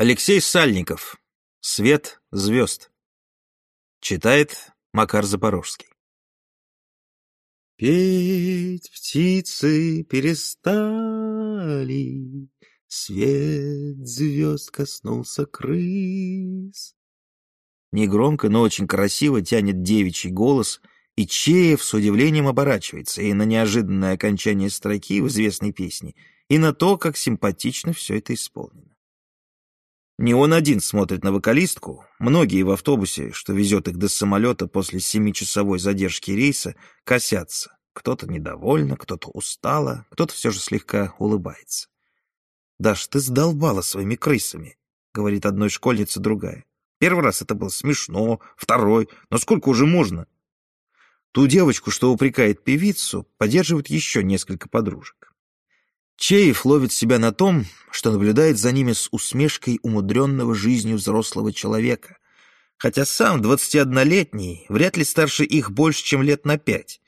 Алексей Сальников. Свет звезд. Читает Макар Запорожский. Петь птицы перестали, Свет звезд коснулся крыс. Негромко, но очень красиво тянет девичий голос, и Чеев с удивлением оборачивается и на неожиданное окончание строки в известной песне, и на то, как симпатично все это исполнено. Не он один смотрит на вокалистку. Многие в автобусе, что везет их до самолета после семичасовой задержки рейса, косятся. Кто-то недовольно, кто-то устало, кто-то все же слегка улыбается. «Даш, ты сдолбала своими крысами», — говорит одной школьнице другая. «Первый раз это было смешно, второй, но сколько уже можно?» Ту девочку, что упрекает певицу, поддерживают еще несколько подружек. Чеев ловит себя на том, что наблюдает за ними с усмешкой умудренного жизнью взрослого человека, хотя сам, 21-летний, вряд ли старше их больше, чем лет на пять.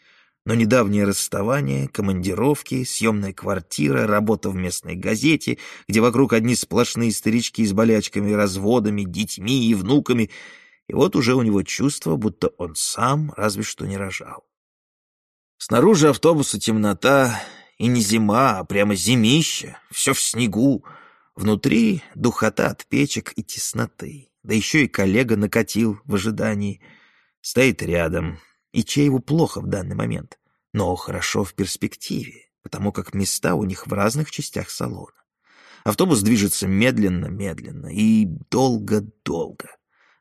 Но недавнее расставание, командировки, съемная квартира, работа в местной газете, где вокруг одни сплошные старички с болячками, разводами, детьми и внуками, и вот уже у него чувство, будто он сам разве что не рожал. Снаружи автобуса темнота, и не зима, а прямо зимище, все в снегу. Внутри духота от печек и тесноты. Да еще и коллега накатил в ожидании. Стоит рядом. И Чееву плохо в данный момент. Но хорошо в перспективе, потому как места у них в разных частях салона. Автобус движется медленно-медленно и долго-долго.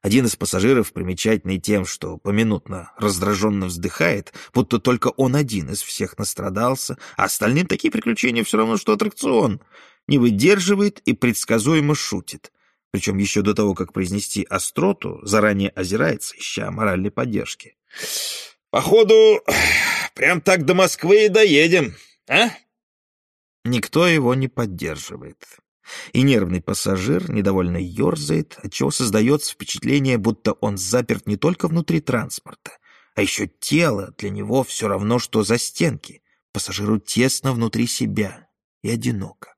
Один из пассажиров, примечательный тем, что поминутно раздраженно вздыхает, будто только он один из всех настрадался, а остальным такие приключения все равно, что аттракцион, не выдерживает и предсказуемо шутит. Причем еще до того, как произнести остроту, заранее озирается, ища моральной поддержки. «Походу, прям так до Москвы и доедем, а?» Никто его не поддерживает и нервный пассажир недовольно ерзает, отчего создается впечатление, будто он заперт не только внутри транспорта, а еще тело для него все равно, что за стенки. Пассажиру тесно внутри себя и одиноко.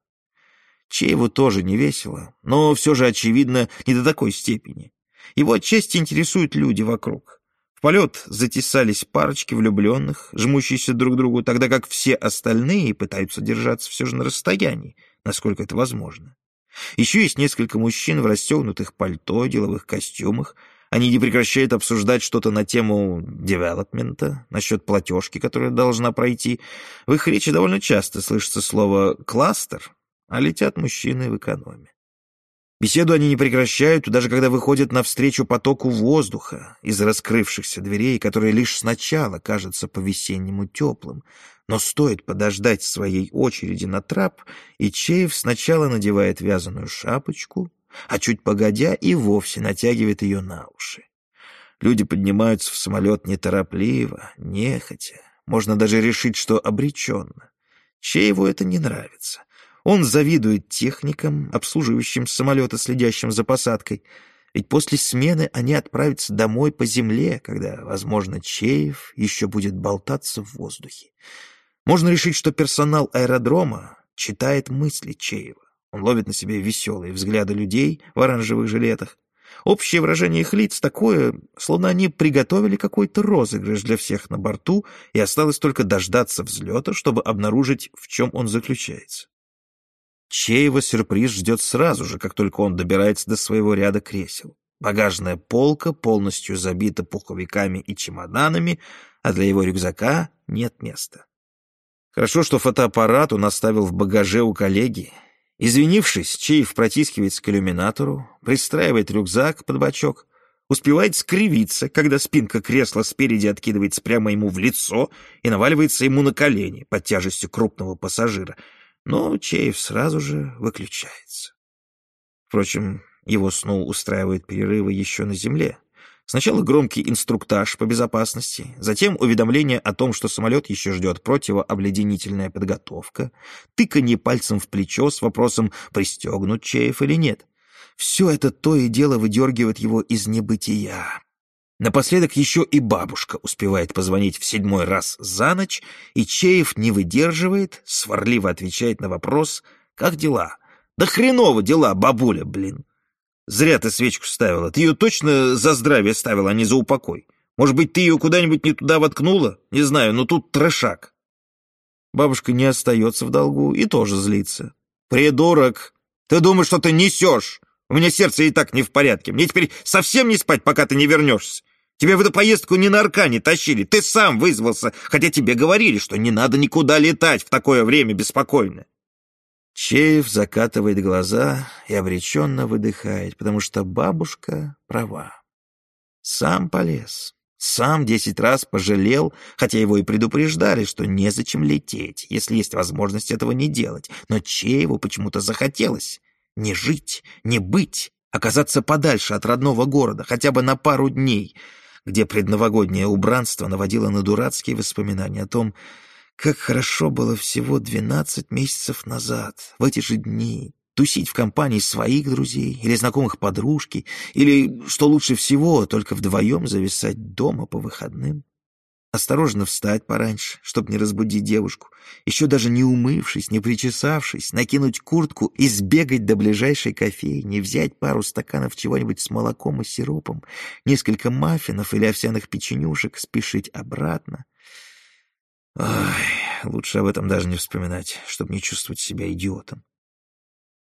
Чееву тоже не весело, но все же, очевидно, не до такой степени. Его отчасти интересуют люди вокруг. В полет затесались парочки влюбленных, жмущиеся друг к другу, тогда как все остальные пытаются держаться все же на расстоянии, насколько это возможно. Еще есть несколько мужчин в расстегнутых пальто, деловых костюмах. Они не прекращают обсуждать что-то на тему девелопмента, насчет платежки, которая должна пройти. В их речи довольно часто слышится слово «кластер», а летят мужчины в экономе. Беседу они не прекращают, даже когда выходят навстречу потоку воздуха из раскрывшихся дверей, который лишь сначала кажется по-весеннему теплым, но стоит подождать своей очереди на трап, и Чеев сначала надевает вязаную шапочку, а чуть погодя и вовсе натягивает ее на уши. Люди поднимаются в самолет неторопливо, нехотя. Можно даже решить, что обреченно. Чееву это не нравится. Он завидует техникам, обслуживающим самолеты, следящим за посадкой. Ведь после смены они отправятся домой по земле, когда, возможно, Чеев еще будет болтаться в воздухе. Можно решить, что персонал аэродрома читает мысли Чеева. Он ловит на себе веселые взгляды людей в оранжевых жилетах. Общее выражение их лиц такое, словно они приготовили какой-то розыгрыш для всех на борту, и осталось только дождаться взлета, чтобы обнаружить, в чем он заключается. Чеева сюрприз ждет сразу же, как только он добирается до своего ряда кресел. Багажная полка полностью забита пуховиками и чемоданами, а для его рюкзака нет места. Хорошо, что фотоаппарат он оставил в багаже у коллеги. Извинившись, Чеев протискивается к иллюминатору, пристраивает рюкзак под бочок, успевает скривиться, когда спинка кресла спереди откидывается прямо ему в лицо и наваливается ему на колени под тяжестью крупного пассажира. Но Чеев сразу же выключается. Впрочем, его сну устраивают перерывы еще на земле. Сначала громкий инструктаж по безопасности, затем уведомление о том, что самолет еще ждет противообледенительная подготовка, тыканье пальцем в плечо с вопросом, пристегнут Чеев или нет. Все это то и дело выдергивает его из небытия. Напоследок еще и бабушка успевает позвонить в седьмой раз за ночь, и Чеев не выдерживает, сварливо отвечает на вопрос «Как дела?» «Да хреново дела, бабуля, блин!» Зря ты свечку ставила. Ты ее точно за здравие ставила, а не за упокой. Может быть, ты ее куда-нибудь не туда воткнула? Не знаю, но тут трешак. Бабушка не остается в долгу и тоже злится. «Придурок! Ты думаешь, что ты несешь? У меня сердце и так не в порядке. Мне теперь совсем не спать, пока ты не вернешься. Тебя в эту поездку ни на аркане тащили. Ты сам вызвался, хотя тебе говорили, что не надо никуда летать в такое время беспокойно. Чеев закатывает глаза и обреченно выдыхает, потому что бабушка права. Сам полез, сам десять раз пожалел, хотя его и предупреждали, что незачем лететь, если есть возможность этого не делать. Но Чееву почему-то захотелось не жить, не быть, оказаться подальше от родного города, хотя бы на пару дней, где предновогоднее убранство наводило на дурацкие воспоминания о том, как хорошо было всего двенадцать месяцев назад, в эти же дни, тусить в компании своих друзей или знакомых подружки, или, что лучше всего, только вдвоем зависать дома по выходным. Осторожно встать пораньше, чтобы не разбудить девушку, еще даже не умывшись, не причесавшись, накинуть куртку и сбегать до ближайшей кофейни, взять пару стаканов чего-нибудь с молоком и сиропом, несколько маффинов или овсяных печенюшек, спешить обратно, Ой, лучше об этом даже не вспоминать, чтобы не чувствовать себя идиотом.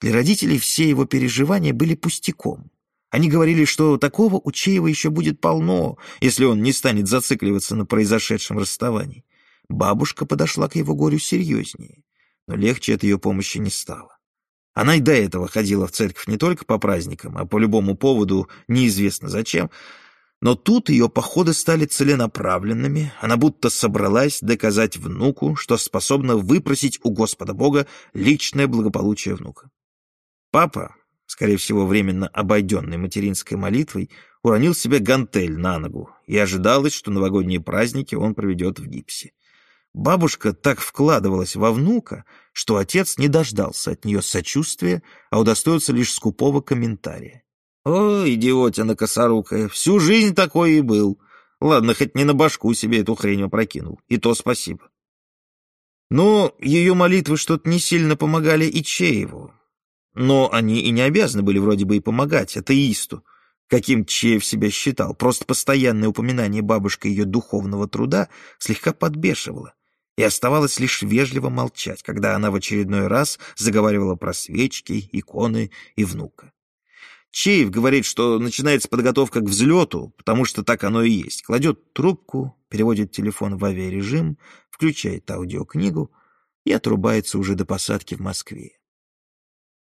Для родителей все его переживания были пустяком. Они говорили, что такого у Чеева еще будет полно, если он не станет зацикливаться на произошедшем расставании. Бабушка подошла к его горю серьезнее, но легче от ее помощи не стало. Она и до этого ходила в церковь не только по праздникам, а по любому поводу, неизвестно зачем, но тут ее походы стали целенаправленными, она будто собралась доказать внуку, что способна выпросить у Господа Бога личное благополучие внука. Папа, скорее всего, временно обойденный материнской молитвой, уронил себе гантель на ногу, и ожидалось, что новогодние праздники он проведет в гипсе. Бабушка так вкладывалась во внука, что отец не дождался от нее сочувствия, а удостоился лишь скупого комментария. О, идиотина косорукая, всю жизнь такой и был. Ладно, хоть не на башку себе эту хрень опрокинул, и то спасибо. Но ее молитвы что-то не сильно помогали и Чееву. Но они и не обязаны были вроде бы и помогать атеисту, каким Чеев себя считал. Просто постоянное упоминание бабушкой ее духовного труда слегка подбешивало, и оставалось лишь вежливо молчать, когда она в очередной раз заговаривала про свечки, иконы и внука. Чеев говорит, что начинается подготовка к взлету, потому что так оно и есть. Кладет трубку, переводит телефон в авиарежим, включает аудиокнигу и отрубается уже до посадки в Москве.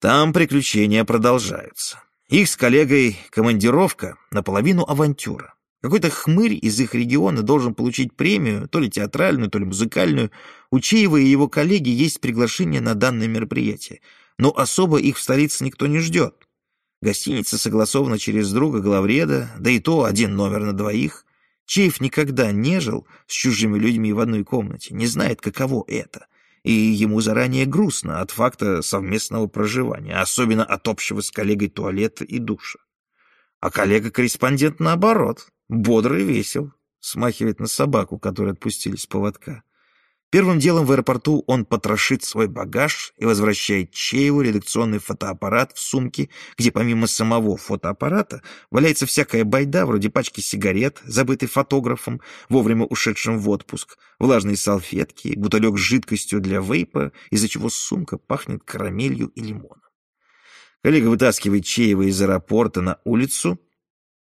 Там приключения продолжаются. Их с коллегой командировка наполовину авантюра. Какой-то хмырь из их региона должен получить премию, то ли театральную, то ли музыкальную. У Чеева и его коллеги есть приглашение на данное мероприятие, но особо их в столице никто не ждет. Гостиница согласована через друга главреда, да и то один номер на двоих. Чеев никогда не жил с чужими людьми в одной комнате, не знает, каково это. И ему заранее грустно от факта совместного проживания, особенно от общего с коллегой туалета и душа. А коллега-корреспондент, наоборот, бодрый и весел, смахивает на собаку, которую отпустили с поводка. Первым делом в аэропорту он потрошит свой багаж и возвращает Чееву редакционный фотоаппарат в сумке, где помимо самого фотоаппарата валяется всякая байда, вроде пачки сигарет, забытой фотографом, вовремя ушедшим в отпуск, влажные салфетки, бутылек с жидкостью для вейпа, из-за чего сумка пахнет карамелью и лимоном. Коллега вытаскивает Чеева из аэропорта на улицу,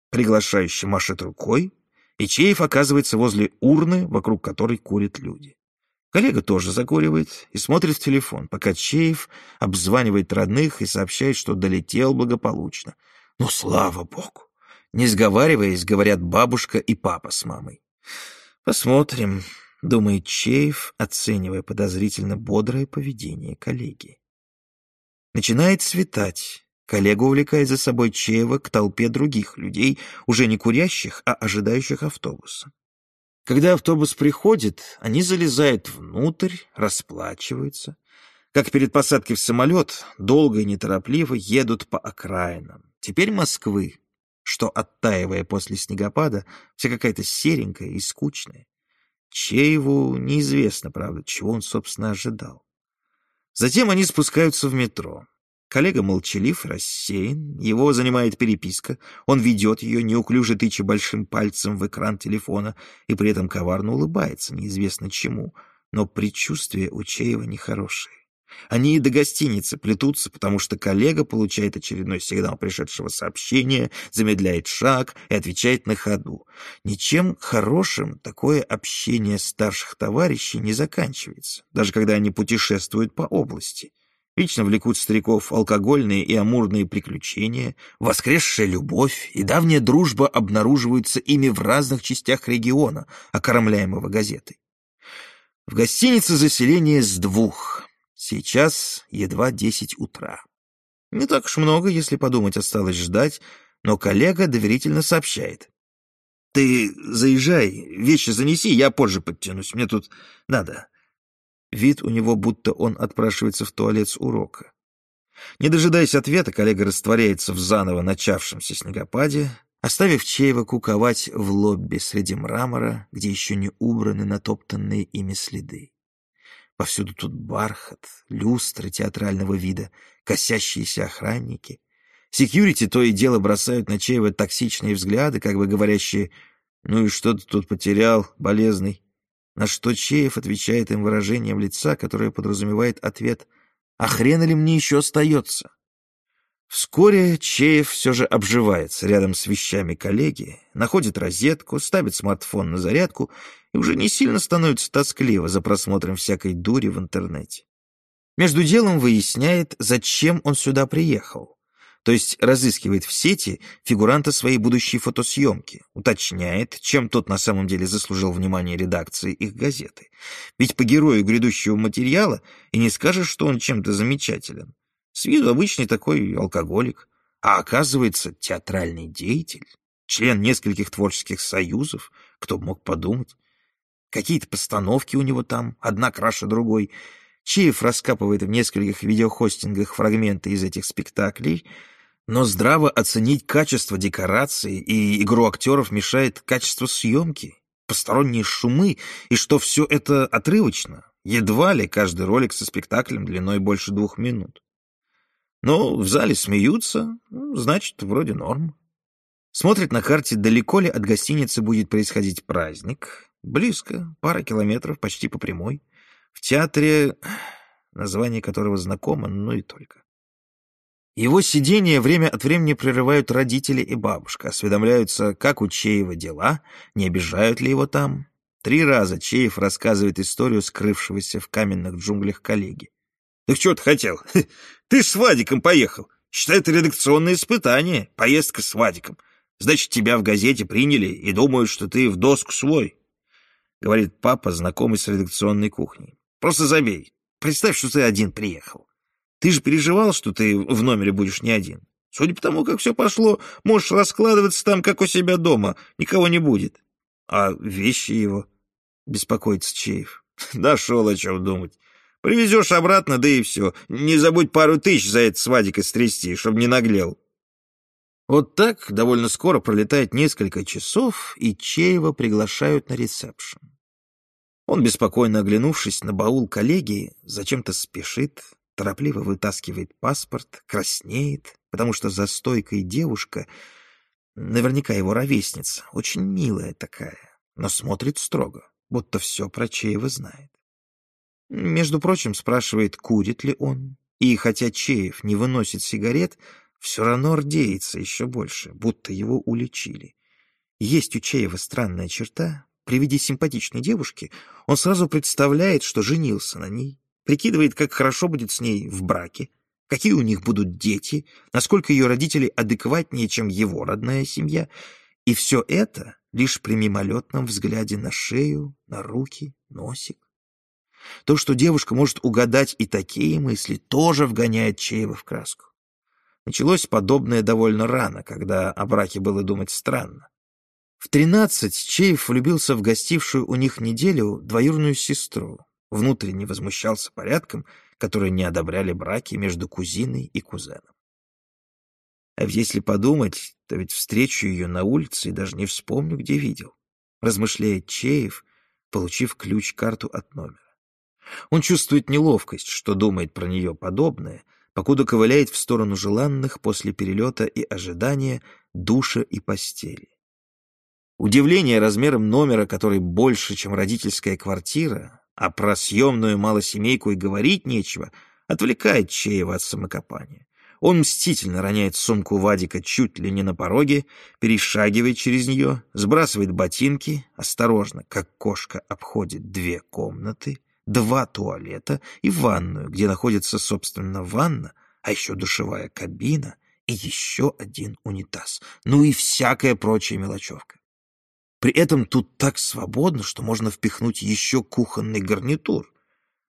приглашающе машет рукой, и Чеев оказывается возле урны, вокруг которой курят люди. Коллега тоже закуривает и смотрит в телефон, пока Чеев обзванивает родных и сообщает, что долетел благополучно. Ну, слава богу! Не сговариваясь, говорят бабушка и папа с мамой. Посмотрим, думает Чеев, оценивая подозрительно бодрое поведение коллеги. Начинает светать. Коллега увлекает за собой Чеева к толпе других людей, уже не курящих, а ожидающих автобуса. Когда автобус приходит, они залезают внутрь, расплачиваются. Как перед посадкой в самолет, долго и неторопливо едут по окраинам. Теперь Москвы, что, оттаивая после снегопада, вся какая-то серенькая и скучная. Чееву неизвестно, правда, чего он, собственно, ожидал. Затем они спускаются в метро. Коллега молчалив, рассеян, его занимает переписка, он ведет ее, неуклюже тыча большим пальцем в экран телефона и при этом коварно улыбается, неизвестно чему, но предчувствие у Чеева нехорошее. Они и до гостиницы плетутся, потому что коллега получает очередной сигнал пришедшего сообщения, замедляет шаг и отвечает на ходу. Ничем хорошим такое общение старших товарищей не заканчивается, даже когда они путешествуют по области. Вечно влекут стариков алкогольные и амурные приключения, воскресшая любовь и давняя дружба обнаруживаются ими в разных частях региона, окормляемого газетой. В гостинице заселение с двух. Сейчас едва десять утра. Не так уж много, если подумать, осталось ждать, но коллега доверительно сообщает. «Ты заезжай, вещи занеси, я позже подтянусь, мне тут надо». Вид у него, будто он отпрашивается в туалет с урока. Не дожидаясь ответа, коллега растворяется в заново начавшемся снегопаде, оставив Чеева куковать в лобби среди мрамора, где еще не убраны натоптанные ими следы. Повсюду тут бархат, люстры театрального вида, косящиеся охранники. Секьюрити то и дело бросают на Чеева токсичные взгляды, как бы говорящие «Ну и что ты тут потерял, болезный?» На что Чеев отвечает им выражением лица, которое подразумевает ответ «А хрена ли мне еще остается?» Вскоре Чеев все же обживается рядом с вещами коллеги, находит розетку, ставит смартфон на зарядку и уже не сильно становится тоскливо за просмотром всякой дури в интернете. Между делом выясняет, зачем он сюда приехал то есть разыскивает в сети фигуранта своей будущей фотосъемки, уточняет, чем тот на самом деле заслужил внимание редакции их газеты. Ведь по герою грядущего материала и не скажешь, что он чем-то замечателен. С виду обычный такой алкоголик, а оказывается театральный деятель, член нескольких творческих союзов, кто мог подумать. Какие-то постановки у него там, одна краше другой. Чиев раскапывает в нескольких видеохостингах фрагменты из этих спектаклей — но здраво оценить качество декорации и игру актеров мешает качество съемки, посторонние шумы, и что все это отрывочно. Едва ли каждый ролик со спектаклем длиной больше двух минут. Но в зале смеются, ну, значит, вроде норм. Смотрит на карте, далеко ли от гостиницы будет происходить праздник. Близко, пара километров, почти по прямой. В театре, название которого знакомо, но и только. Его сидение время от времени прерывают родители и бабушка, осведомляются, как у Чеева дела, не обижают ли его там. Три раза Чеев рассказывает историю скрывшегося в каменных джунглях коллеги. «Так что ты хотел? Ты ж с Вадиком поехал. Считай, это редакционное испытание, поездка с Вадиком. Значит, тебя в газете приняли и думают, что ты в доску свой», — говорит папа, знакомый с редакционной кухней. «Просто забей. Представь, что ты один приехал. Ты же переживал, что ты в номере будешь не один. Судя по тому, как все пошло, можешь раскладываться там, как у себя дома. Никого не будет. А вещи его? Беспокоится Чеев. Дошел о чем думать. Привезешь обратно, да и все. Не забудь пару тысяч за это свадика стрясти, чтобы не наглел. Вот так довольно скоро пролетает несколько часов, и Чеева приглашают на ресепшн. Он, беспокойно оглянувшись на баул коллеги, зачем-то спешит, торопливо вытаскивает паспорт, краснеет, потому что за стойкой девушка, наверняка его ровесница, очень милая такая, но смотрит строго, будто все про Чеева знает. Между прочим, спрашивает, курит ли он, и хотя Чеев не выносит сигарет, все равно рдеется еще больше, будто его уличили. Есть у Чеева странная черта. При виде симпатичной девушки он сразу представляет, что женился на ней, прикидывает, как хорошо будет с ней в браке, какие у них будут дети, насколько ее родители адекватнее, чем его родная семья. И все это лишь при мимолетном взгляде на шею, на руки, носик. То, что девушка может угадать и такие мысли, тоже вгоняет Чеева в краску. Началось подобное довольно рано, когда о браке было думать странно. В тринадцать Чеев влюбился в гостившую у них неделю двоюрную сестру, внутренне возмущался порядком, которые не одобряли браки между кузиной и кузеном. А если подумать, то ведь встречу ее на улице и даже не вспомню, где видел, размышляет Чеев, получив ключ-карту от номера. Он чувствует неловкость, что думает про нее подобное, покуда ковыляет в сторону желанных после перелета и ожидания душа и постели. Удивление размером номера, который больше, чем родительская квартира, а про съемную малосемейку и говорить нечего, отвлекает Чеева от самокопания. Он мстительно роняет сумку Вадика чуть ли не на пороге, перешагивает через нее, сбрасывает ботинки, осторожно, как кошка обходит две комнаты, два туалета и ванную, где находится, собственно, ванна, а еще душевая кабина и еще один унитаз, ну и всякая прочая мелочевка. При этом тут так свободно, что можно впихнуть еще кухонный гарнитур.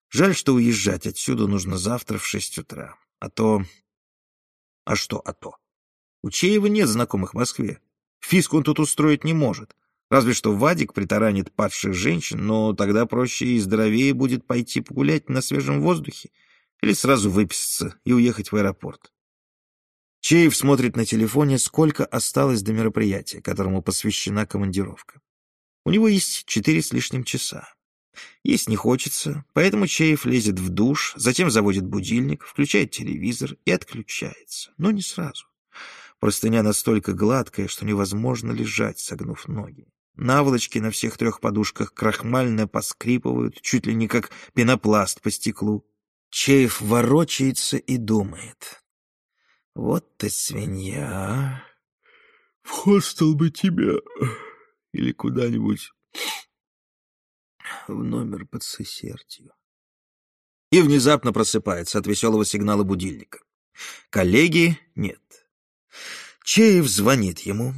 Жаль, что уезжать отсюда нужно завтра в шесть утра, а то а что а то? У Чеева нет знакомых в Москве. Фиск он тут устроить не может. Разве что Вадик притаранит падших женщин, но тогда проще и здоровее будет пойти погулять на свежем воздухе или сразу выписаться и уехать в аэропорт. Чеев смотрит на телефоне, сколько осталось до мероприятия, которому посвящена командировка. У него есть четыре с лишним часа. Есть не хочется, поэтому Чеев лезет в душ, затем заводит будильник, включает телевизор и отключается. Но не сразу. Простыня настолько гладкая, что невозможно лежать, согнув ноги. Наволочки на всех трех подушках крахмально поскрипывают, чуть ли не как пенопласт по стеклу. Чеев ворочается и думает. «Вот ты свинья! В хостел бы тебя или куда-нибудь в номер под сесертью. И внезапно просыпается от веселого сигнала будильника. Коллеги нет. Чеев звонит ему.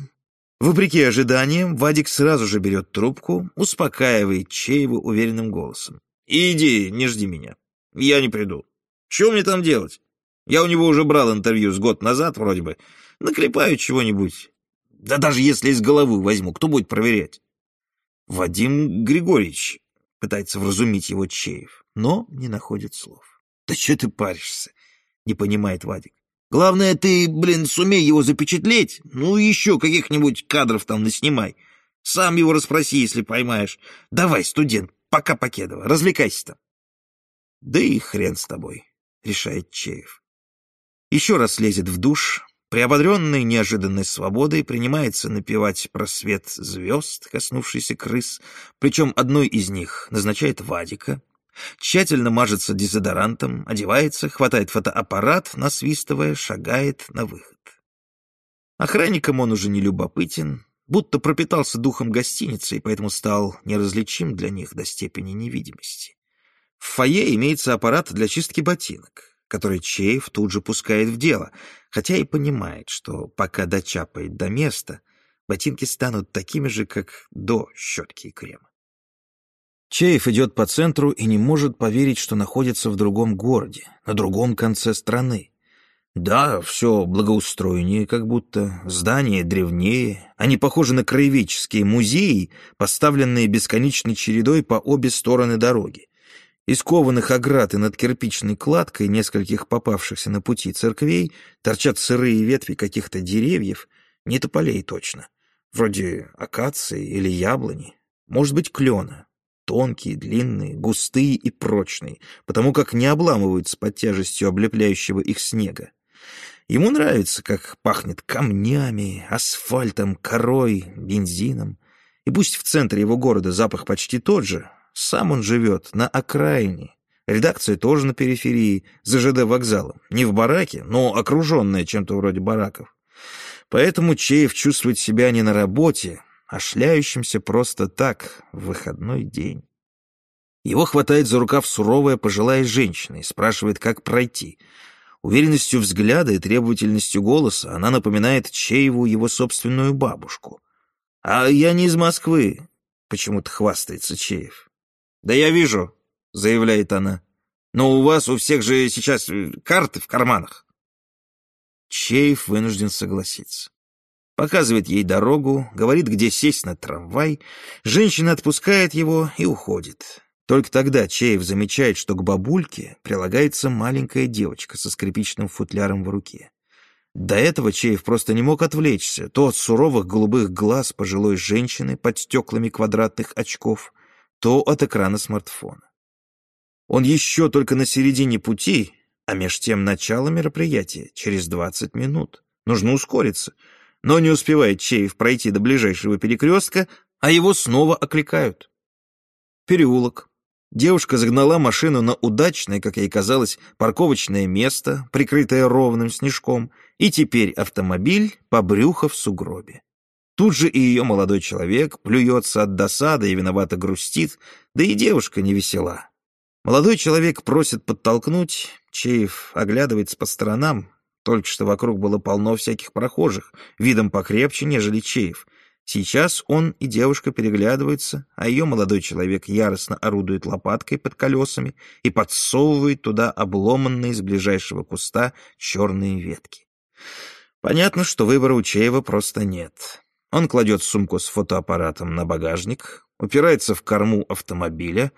Вопреки ожиданиям, Вадик сразу же берет трубку, успокаивает Чеева уверенным голосом. «Иди, не жди меня. Я не приду. Что мне там делать? Я у него уже брал интервью с год назад вроде бы. Наклепаю чего-нибудь. Да даже если из головы возьму, кто будет проверять?» «Вадим Григорьевич, Пытается вразумить его Чеев, но не находит слов. «Да что ты паришься?» — не понимает Вадик. «Главное, ты, блин, сумей его запечатлеть. Ну, еще каких-нибудь кадров там наснимай. Сам его расспроси, если поймаешь. Давай, студент, пока Покедова, развлекайся там». «Да и хрен с тобой», — решает Чеев. Еще раз лезет в душ, Приободренный неожиданной свободой принимается напевать про свет звезд, коснувшийся крыс, причем одной из них назначает Вадика, тщательно мажется дезодорантом, одевается, хватает фотоаппарат, насвистывая, шагает на выход. Охранникам он уже не любопытен, будто пропитался духом гостиницы и поэтому стал неразличим для них до степени невидимости. В фойе имеется аппарат для чистки ботинок который Чеев тут же пускает в дело, хотя и понимает, что пока дочапает до места, ботинки станут такими же, как до щетки и крема. Чеев идет по центру и не может поверить, что находится в другом городе, на другом конце страны. Да, все благоустроеннее как будто, здания древнее, они похожи на краеведческие музеи, поставленные бесконечной чередой по обе стороны дороги. Из кованых оград и над кирпичной кладкой нескольких попавшихся на пути церквей торчат сырые ветви каких-то деревьев, не тополей точно, вроде акации или яблони, может быть, клена. Тонкие, длинные, густые и прочные, потому как не обламываются под тяжестью облепляющего их снега. Ему нравится, как пахнет камнями, асфальтом, корой, бензином. И пусть в центре его города запах почти тот же, сам он живет на окраине. Редакция тоже на периферии, за ЖД вокзалом. Не в бараке, но окруженная чем-то вроде бараков. Поэтому Чеев чувствует себя не на работе, а шляющимся просто так, в выходной день. Его хватает за рукав суровая пожилая женщина и спрашивает, как пройти. Уверенностью взгляда и требовательностью голоса она напоминает Чееву его собственную бабушку. «А я не из Москвы», — почему-то хвастается Чеев. «Да я вижу», — заявляет она. «Но у вас у всех же сейчас э, карты в карманах». Чеев вынужден согласиться. Показывает ей дорогу, говорит, где сесть на трамвай. Женщина отпускает его и уходит. Только тогда Чеев замечает, что к бабульке прилагается маленькая девочка со скрипичным футляром в руке. До этого Чеев просто не мог отвлечься то от суровых голубых глаз пожилой женщины под стеклами квадратных очков, то от экрана смартфона. Он еще только на середине пути, А меж тем начало мероприятия через 20 минут. Нужно ускориться. Но не успевает Чеев пройти до ближайшего перекрестка, а его снова окликают. Переулок. Девушка загнала машину на удачное, как ей казалось, парковочное место, прикрытое ровным снежком, и теперь автомобиль по брюхо в сугробе. Тут же и ее молодой человек плюется от досады и виновато грустит, да и девушка не весела. Молодой человек просит подтолкнуть, Чеев оглядывается по сторонам, только что вокруг было полно всяких прохожих, видом покрепче, нежели Чеев. Сейчас он и девушка переглядываются, а ее молодой человек яростно орудует лопаткой под колесами и подсовывает туда обломанные из ближайшего куста черные ветки. Понятно, что выбора у Чеева просто нет. Он кладет сумку с фотоаппаратом на багажник, упирается в корму автомобиля,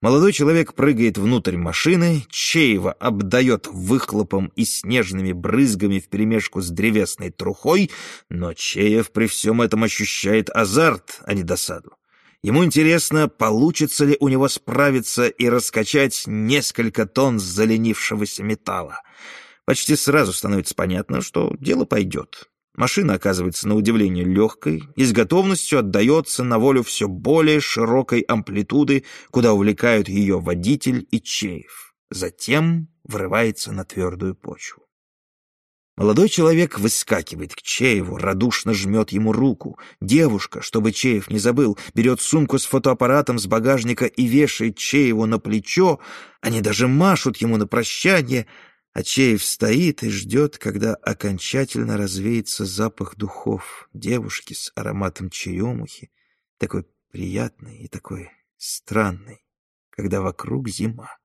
молодой человек прыгает внутрь машины, Чеева обдает выхлопом и снежными брызгами вперемешку с древесной трухой, но Чеев при всем этом ощущает азарт, а не досаду. Ему интересно, получится ли у него справиться и раскачать несколько тонн заленившегося металла. Почти сразу становится понятно, что дело пойдет. Машина оказывается на удивление легкой и с готовностью отдается на волю все более широкой амплитуды, куда увлекают ее водитель и Чеев. Затем врывается на твердую почву. Молодой человек выскакивает к Чееву, радушно жмет ему руку. Девушка, чтобы Чеев не забыл, берет сумку с фотоаппаратом с багажника и вешает Чееву на плечо. Они даже машут ему на прощание — Ачеев стоит и ждет, когда окончательно развеется запах духов девушки с ароматом черемухи, такой приятный и такой странный, когда вокруг зима.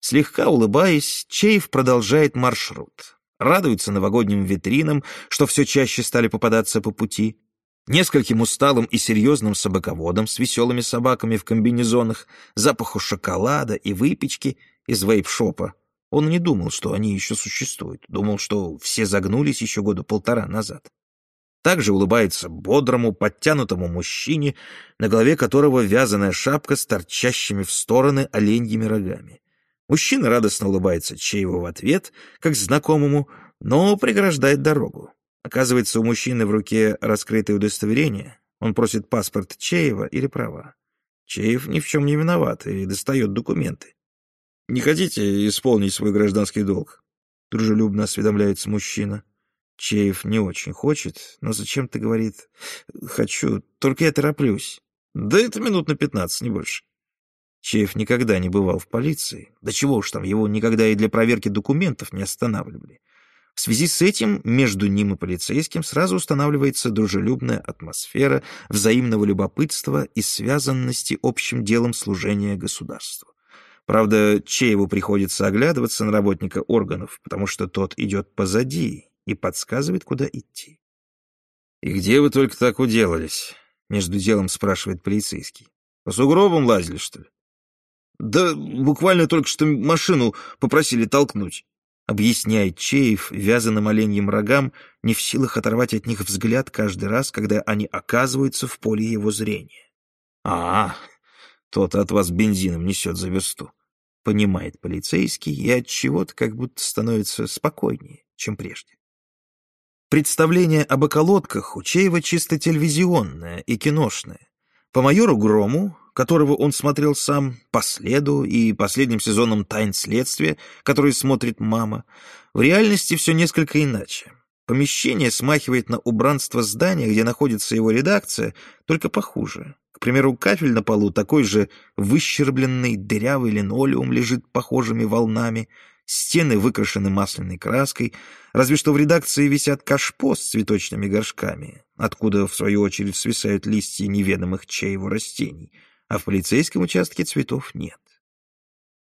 Слегка улыбаясь, Чеев продолжает маршрут. Радуется новогодним витринам, что все чаще стали попадаться по пути, нескольким усталым и серьезным собаководам с веселыми собаками в комбинезонах, запаху шоколада и выпечки из вейп-шопа, он не думал, что они еще существуют, думал, что все загнулись еще года полтора назад. Также улыбается бодрому, подтянутому мужчине, на голове которого вязаная шапка с торчащими в стороны оленьими рогами. Мужчина радостно улыбается Чееву в ответ, как знакомому, но преграждает дорогу. Оказывается, у мужчины в руке раскрытое удостоверение. Он просит паспорт Чеева или права. Чеев ни в чем не виноват и достает документы. «Не хотите исполнить свой гражданский долг?» Дружелюбно осведомляется мужчина. Чеев не очень хочет, но зачем-то говорит «хочу, только я тороплюсь». Да это минут на пятнадцать, не больше. Чеев никогда не бывал в полиции. Да чего уж там, его никогда и для проверки документов не останавливали. В связи с этим между ним и полицейским сразу устанавливается дружелюбная атмосфера взаимного любопытства и связанности общим делом служения государству. Правда, Чееву приходится оглядываться на работника органов, потому что тот идет позади и подсказывает, куда идти. «И где вы только так уделались?» — между делом спрашивает полицейский. «По сугробам лазили, что ли?» «Да буквально только что машину попросили толкнуть», — объясняет Чеев вязаным оленьим рогам, не в силах оторвать от них взгляд каждый раз, когда они оказываются в поле его зрения. «А, тот от вас бензином несет за версту. Понимает полицейский и от чего-то как будто становится спокойнее, чем прежде. Представление об околотках у Чеева чисто телевизионное и киношное. По майору Грому, которого он смотрел сам, по следу и последним сезонам «Тайн следствия», который смотрит мама, в реальности все несколько иначе. Помещение смахивает на убранство здания, где находится его редакция, только похуже примеру, кафель на полу такой же выщербленный дырявый линолеум лежит похожими волнами, стены выкрашены масляной краской, разве что в редакции висят кашпо с цветочными горшками, откуда, в свою очередь, свисают листья неведомых чаеву растений, а в полицейском участке цветов нет.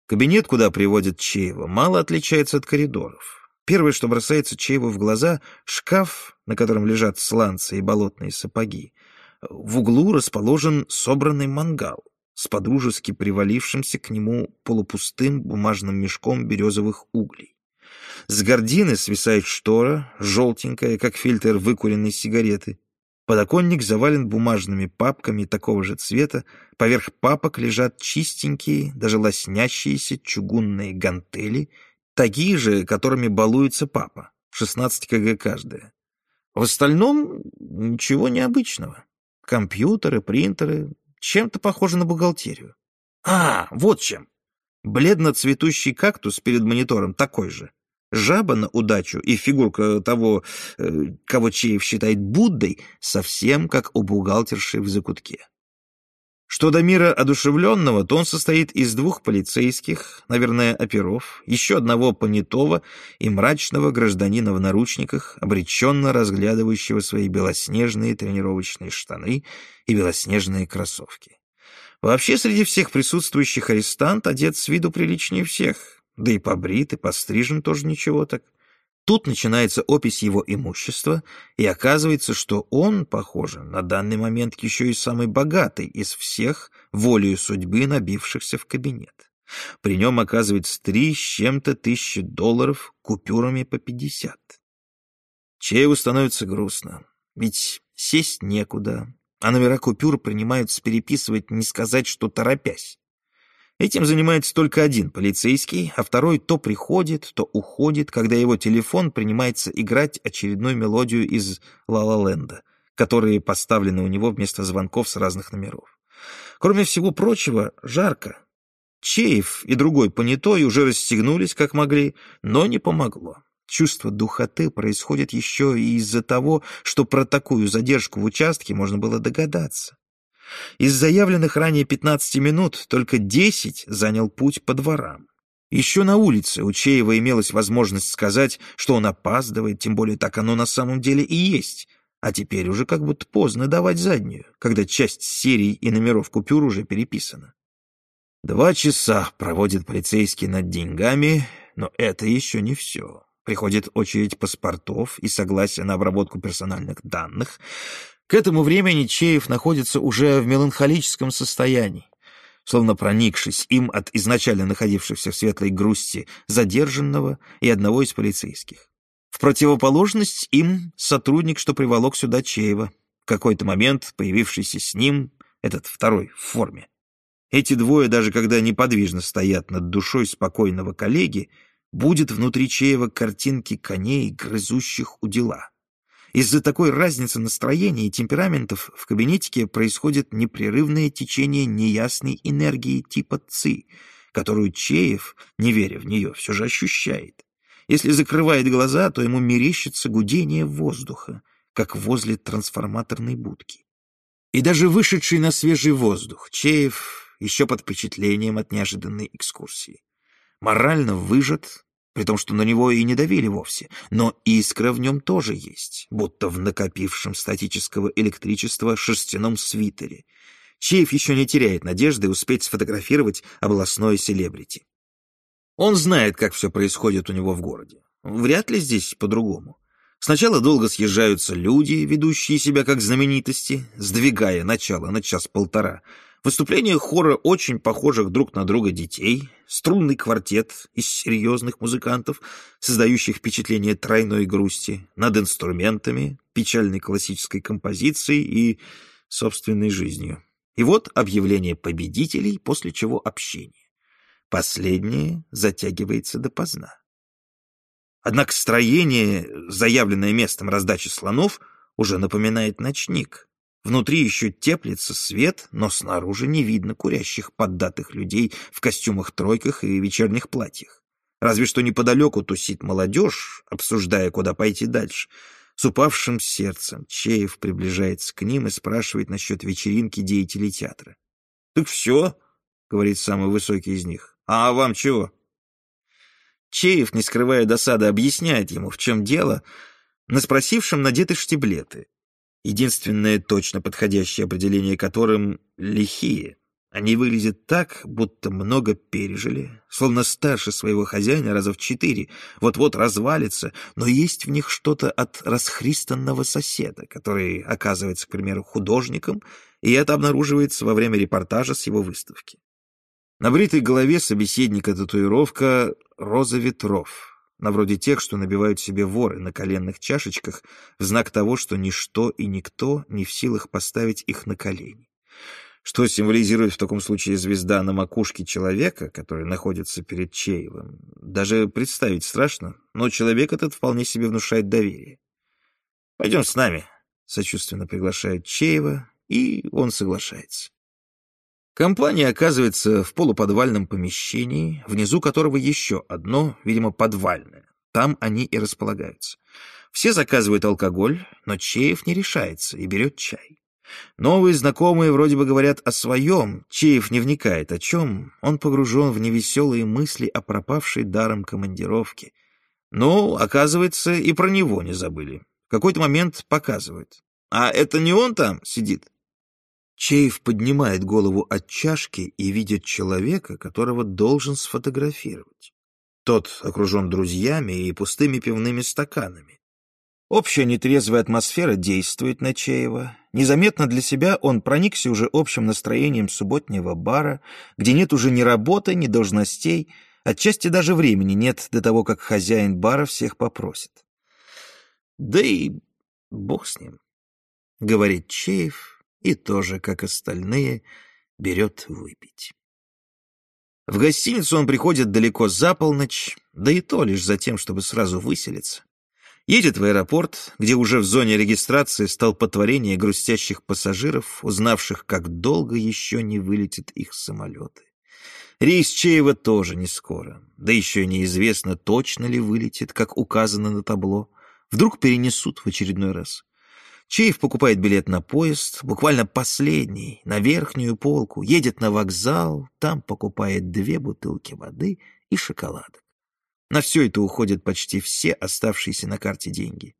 Кабинет, куда приводят Чеева, мало отличается от коридоров. Первое, что бросается Чееву в глаза — шкаф, на котором лежат сланцы и болотные сапоги. В углу расположен собранный мангал с подружески привалившимся к нему полупустым бумажным мешком березовых углей. С гордины свисает штора, желтенькая, как фильтр выкуренной сигареты. Подоконник завален бумажными папками такого же цвета, поверх папок лежат чистенькие, даже лоснящиеся чугунные гантели такие же, которыми балуется папа, 16 кг каждая. В остальном ничего необычного. Компьютеры, принтеры, чем-то похоже на бухгалтерию. А, вот чем. Бледно-цветущий кактус перед монитором такой же. Жаба на удачу и фигурка того, э, кого Чеев считает Буддой, совсем как у бухгалтерши в закутке. Что до мира одушевленного, то он состоит из двух полицейских, наверное, оперов, еще одного понятого и мрачного гражданина в наручниках, обреченно разглядывающего свои белоснежные тренировочные штаны и белоснежные кроссовки. Вообще, среди всех присутствующих арестант одет с виду приличнее всех, да и побрит, и пострижен тоже ничего так. Тут начинается опись его имущества, и оказывается, что он, похоже, на данный момент еще и самый богатый из всех волею судьбы набившихся в кабинет. При нем оказывается три с чем-то тысячи долларов купюрами по пятьдесят. Чееву становится грустно, ведь сесть некуда, а номера купюр принимаются переписывать, не сказать, что торопясь. Этим занимается только один полицейский, а второй то приходит, то уходит, когда его телефон принимается играть очередную мелодию из «Ла-Ла-Ленда», которые поставлены у него вместо звонков с разных номеров. Кроме всего прочего, жарко. Чеев и другой понятой уже расстегнулись, как могли, но не помогло. Чувство духоты происходит еще и из-за того, что про такую задержку в участке можно было догадаться. Из заявленных ранее 15 минут только 10 занял путь по дворам. Еще на улице у Чеева имелась возможность сказать, что он опаздывает, тем более так оно на самом деле и есть. А теперь уже как будто поздно давать заднюю, когда часть серий и номеров купюр уже переписана. Два часа проводит полицейский над деньгами, но это еще не все. Приходит очередь паспортов и согласия на обработку персональных данных. К этому времени Чеев находится уже в меланхолическом состоянии, словно проникшись им от изначально находившихся в светлой грусти задержанного и одного из полицейских. В противоположность им сотрудник, что приволок сюда Чеева, в какой-то момент появившийся с ним, этот второй в форме. Эти двое, даже когда неподвижно стоят над душой спокойного коллеги, будет внутри Чеева картинки коней, грызущих у дела. Из-за такой разницы настроения и темпераментов в кабинетике происходит непрерывное течение неясной энергии типа ЦИ, которую Чеев, не веря в нее, все же ощущает. Если закрывает глаза, то ему мерещится гудение воздуха, как возле трансформаторной будки. И даже вышедший на свежий воздух, Чеев еще под впечатлением от неожиданной экскурсии. Морально выжат, при том, что на него и не давили вовсе, но искра в нем тоже есть, будто в накопившем статического электричества шерстяном свитере. Чеев еще не теряет надежды успеть сфотографировать областное селебрити. Он знает, как все происходит у него в городе. Вряд ли здесь по-другому. Сначала долго съезжаются люди, ведущие себя как знаменитости, сдвигая начало на час-полтора, Выступления хора очень похожих друг на друга детей, струнный квартет из серьезных музыкантов, создающих впечатление тройной грусти, над инструментами, печальной классической композицией и собственной жизнью. И вот объявление победителей, после чего общение. Последнее затягивается допоздна. Однако строение, заявленное местом раздачи слонов, уже напоминает ночник, Внутри еще теплится свет, но снаружи не видно курящих поддатых людей в костюмах-тройках и вечерних платьях. Разве что неподалеку тусит молодежь, обсуждая, куда пойти дальше. С упавшим сердцем Чеев приближается к ним и спрашивает насчет вечеринки деятелей театра. «Так все», — говорит самый высокий из них. «А вам чего?» Чеев, не скрывая досады, объясняет ему, в чем дело, на спросившем надеты штиблеты единственное точно подходящее определение которым — лихие. Они выглядят так, будто много пережили, словно старше своего хозяина раза в четыре, вот-вот развалится, но есть в них что-то от расхристанного соседа, который оказывается, к примеру, художником, и это обнаруживается во время репортажа с его выставки. На бритой голове собеседника татуировка «Роза ветров», на вроде тех, что набивают себе воры на коленных чашечках в знак того, что ничто и никто не в силах поставить их на колени. Что символизирует в таком случае звезда на макушке человека, который находится перед Чеевым? Даже представить страшно, но человек этот вполне себе внушает доверие. «Пойдем с нами», — сочувственно приглашает Чеева, и он соглашается. Компания оказывается в полуподвальном помещении, внизу которого еще одно, видимо, подвальное. Там они и располагаются. Все заказывают алкоголь, но Чеев не решается и берет чай. Новые знакомые вроде бы говорят о своем, Чеев не вникает о чем, он погружен в невеселые мысли о пропавшей даром командировке. Но, оказывается, и про него не забыли. В какой-то момент показывают. А это не он там сидит? Чеев поднимает голову от чашки и видит человека, которого должен сфотографировать. Тот окружен друзьями и пустыми пивными стаканами. Общая нетрезвая атмосфера действует на Чеева. Незаметно для себя он проникся уже общим настроением субботнего бара, где нет уже ни работы, ни должностей, отчасти даже времени нет до того, как хозяин бара всех попросит. «Да и бог с ним», — говорит Чеев, и тоже, как остальные, берет выпить. В гостиницу он приходит далеко за полночь, да и то лишь за тем, чтобы сразу выселиться. Едет в аэропорт, где уже в зоне регистрации столпотворение грустящих пассажиров, узнавших, как долго еще не вылетят их самолеты. Рейс Чеева тоже не скоро, да еще неизвестно, точно ли вылетит, как указано на табло. Вдруг перенесут в очередной раз. Чеев покупает билет на поезд, буквально последний, на верхнюю полку, едет на вокзал, там покупает две бутылки воды и шоколадок. На все это уходят почти все оставшиеся на карте деньги.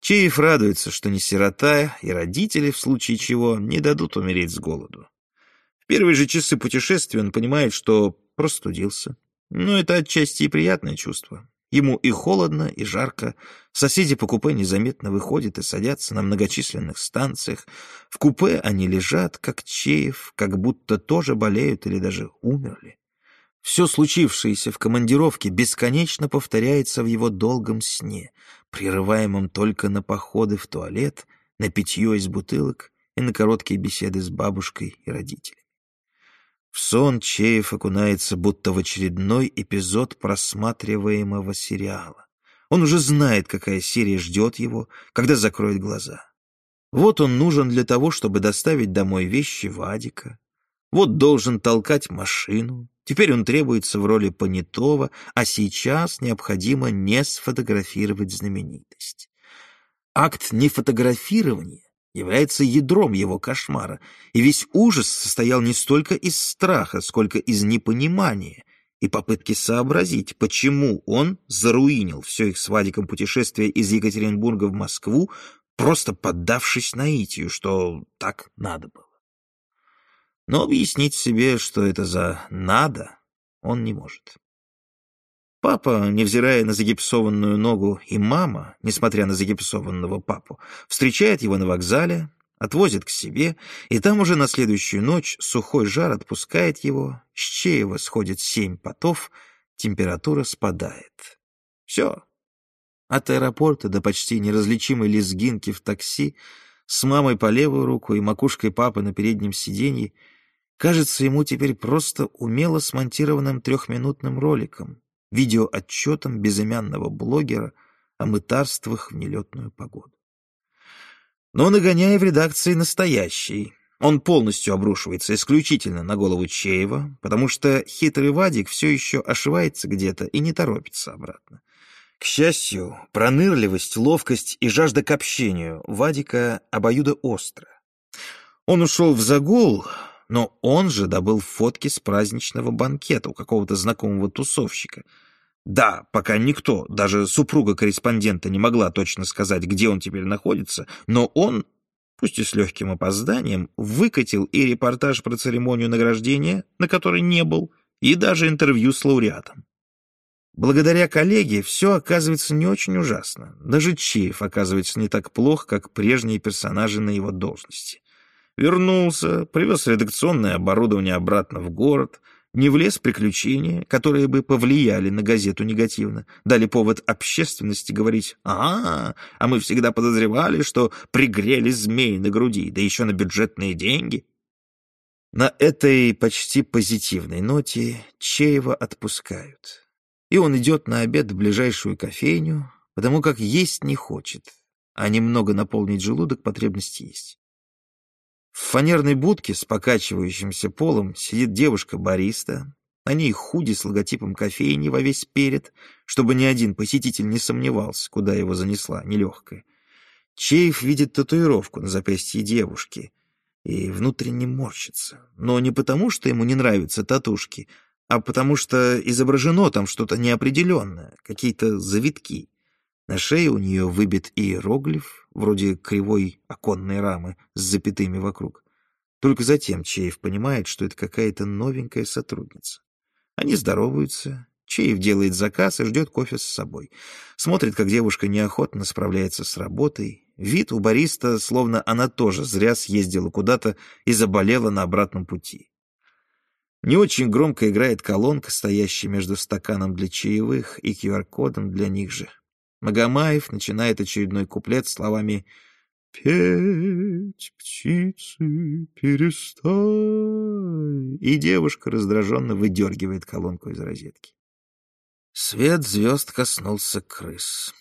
Чеев радуется, что не сирота, и родители, в случае чего, не дадут умереть с голоду. В первые же часы путешествия он понимает, что простудился. Но это отчасти и приятное чувство. Ему и холодно, и жарко. Соседи по купе незаметно выходят и садятся на многочисленных станциях. В купе они лежат, как Чеев, как будто тоже болеют или даже умерли. Все случившееся в командировке бесконечно повторяется в его долгом сне, прерываемом только на походы в туалет, на питье из бутылок и на короткие беседы с бабушкой и родителями. В сон Чеев окунается будто в очередной эпизод просматриваемого сериала. Он уже знает, какая серия ждет его, когда закроет глаза. Вот он нужен для того, чтобы доставить домой вещи Вадика. Вот должен толкать машину, Теперь он требуется в роли понятого, а сейчас необходимо не сфотографировать знаменитость. Акт нефотографирования является ядром его кошмара, и весь ужас состоял не столько из страха, сколько из непонимания и попытки сообразить, почему он заруинил все их с Вадиком путешествие из Екатеринбурга в Москву, просто поддавшись наитию, что так надо было. Но объяснить себе, что это за «надо», он не может. Папа, невзирая на загипсованную ногу, и мама, несмотря на загипсованного папу, встречает его на вокзале, отвозит к себе, и там уже на следующую ночь сухой жар отпускает его, с Чеева сходит семь потов, температура спадает. Все. От аэропорта до почти неразличимой лезгинки в такси с мамой по левую руку и макушкой папы на переднем сиденье — кажется ему теперь просто умело смонтированным трехминутным роликом, видеоотчетом безымянного блогера о мытарствах в нелетную погоду. Но нагоняя в редакции настоящий, он полностью обрушивается исключительно на голову Чеева, потому что хитрый Вадик все еще ошивается где-то и не торопится обратно. К счастью, пронырливость, ловкость и жажда к общению Вадика обоюдо остро. Он ушел в загул, но он же добыл фотки с праздничного банкета у какого-то знакомого тусовщика. Да, пока никто, даже супруга корреспондента, не могла точно сказать, где он теперь находится, но он, пусть и с легким опозданием, выкатил и репортаж про церемонию награждения, на которой не был, и даже интервью с лауреатом. Благодаря коллеге все оказывается не очень ужасно. Даже Чеев оказывается не так плох, как прежние персонажи на его должности. Вернулся, привез редакционное оборудование обратно в город, не влез приключения, которые бы повлияли на газету негативно, дали повод общественности говорить «А, а мы всегда подозревали, что пригрели змеи на груди, да еще на бюджетные деньги». На этой почти позитивной ноте Чеева отпускают. И он идет на обед в ближайшую кофейню, потому как есть не хочет, а немного наполнить желудок потребность есть. В фанерной будке с покачивающимся полом сидит девушка-бариста. На ней худи с логотипом кофейни во весь перед, чтобы ни один посетитель не сомневался, куда его занесла нелегкая. Чеев видит татуировку на запястье девушки — и внутренне морщится. Но не потому, что ему не нравятся татушки, а потому что изображено там что-то неопределенное, какие-то завитки. На шее у нее выбит иероглиф, вроде кривой оконной рамы с запятыми вокруг. Только затем Чеев понимает, что это какая-то новенькая сотрудница. Они здороваются, Чеев делает заказ и ждет кофе с собой. Смотрит, как девушка неохотно справляется с работой. Вид у бариста, словно она тоже зря съездила куда-то и заболела на обратном пути. Не очень громко играет колонка, стоящая между стаканом для чаевых и QR-кодом для них же. Магомаев начинает очередной куплет словами «Петь, птицы, перестай!» И девушка раздраженно выдергивает колонку из розетки. Свет звезд коснулся крыс.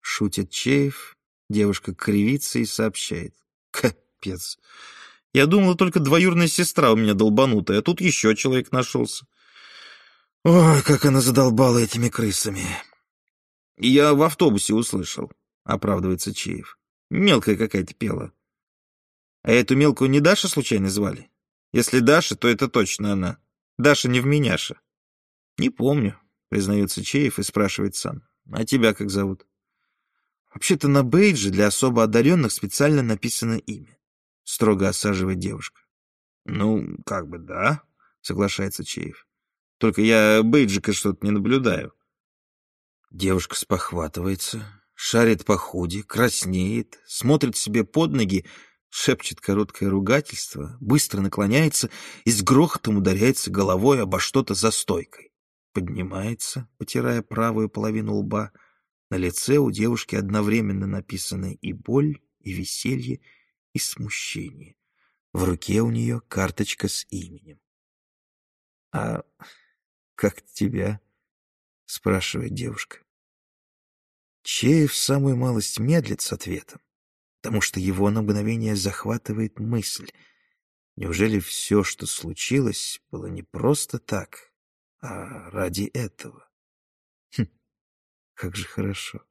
Шутит Чеев, девушка кривится и сообщает. Капец. Я думала, только двоюродная сестра у меня долбанутая, а тут еще человек нашелся. Ой, как она задолбала этими крысами. Я в автобусе услышал, оправдывается Чеев. Мелкая какая-то пела. А эту мелкую не Даша случайно звали? Если Даша, то это точно она. Даша не в меняша. Не помню признается Чеев и спрашивает сам. «А тебя как зовут?» «Вообще-то на бейдже для особо одаренных специально написано имя», — строго осаживает девушка. «Ну, как бы да», — соглашается Чеев. «Только я бейджика что-то не наблюдаю». Девушка спохватывается, шарит по худи, краснеет, смотрит себе под ноги, шепчет короткое ругательство, быстро наклоняется и с грохотом ударяется головой обо что-то за стойкой поднимается, потирая правую половину лба. На лице у девушки одновременно написаны и боль, и веселье, и смущение. В руке у нее карточка с именем. «А как тебя?» — спрашивает девушка. Чеев самую малость медлит с ответом, потому что его на мгновение захватывает мысль. Неужели все, что случилось, было не просто так, а ради этого. Хм, как же хорошо.